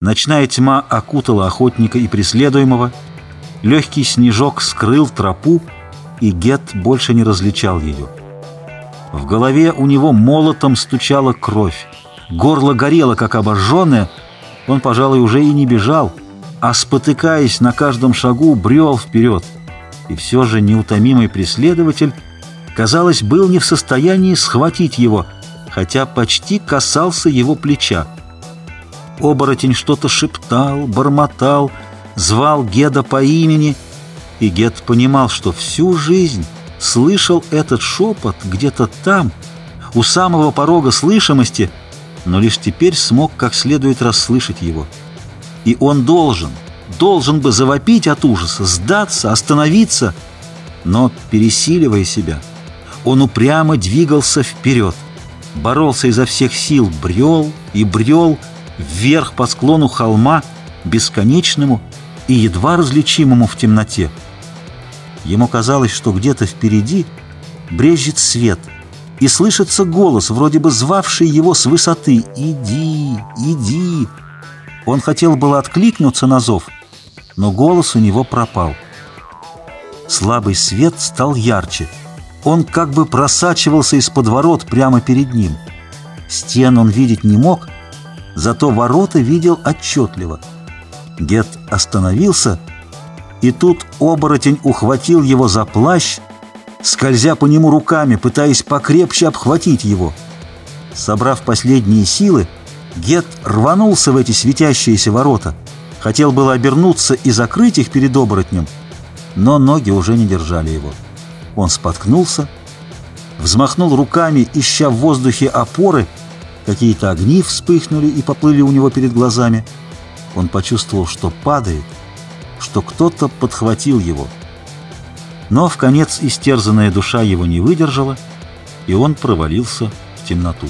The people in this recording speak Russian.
Ночная тьма окутала охотника и преследуемого, легкий снежок скрыл тропу, и Гет больше не различал ее. В голове у него молотом стучала кровь, горло горело, как обожженное, он, пожалуй, уже и не бежал, а, спотыкаясь на каждом шагу, брел вперед. И все же неутомимый преследователь, казалось, был не в состоянии схватить его, хотя почти касался его плеча. Оборотень что-то шептал, бормотал, звал Геда по имени, и Гед понимал, что всю жизнь слышал этот шепот где-то там, у самого порога слышимости, но лишь теперь смог как следует расслышать его. И он должен, должен бы завопить от ужаса, сдаться, остановиться, но, пересиливая себя, он упрямо двигался вперед, боролся изо всех сил, брел и брел, вверх по склону холма, бесконечному и едва различимому в темноте. Ему казалось, что где-то впереди брежет свет, и слышится голос, вроде бы звавший его с высоты «Иди, иди!». Он хотел было откликнуться на зов, но голос у него пропал. Слабый свет стал ярче. Он как бы просачивался из-под ворот прямо перед ним. Стен он видеть не мог, зато ворота видел отчетливо. Гет остановился, и тут оборотень ухватил его за плащ, скользя по нему руками, пытаясь покрепче обхватить его. Собрав последние силы, Гет рванулся в эти светящиеся ворота. Хотел было обернуться и закрыть их перед оборотнем, но ноги уже не держали его. Он споткнулся, взмахнул руками, ища в воздухе опоры, Какие-то огни вспыхнули и поплыли у него перед глазами. Он почувствовал, что падает, что кто-то подхватил его. Но в конец истерзанная душа его не выдержала, и он провалился в темноту.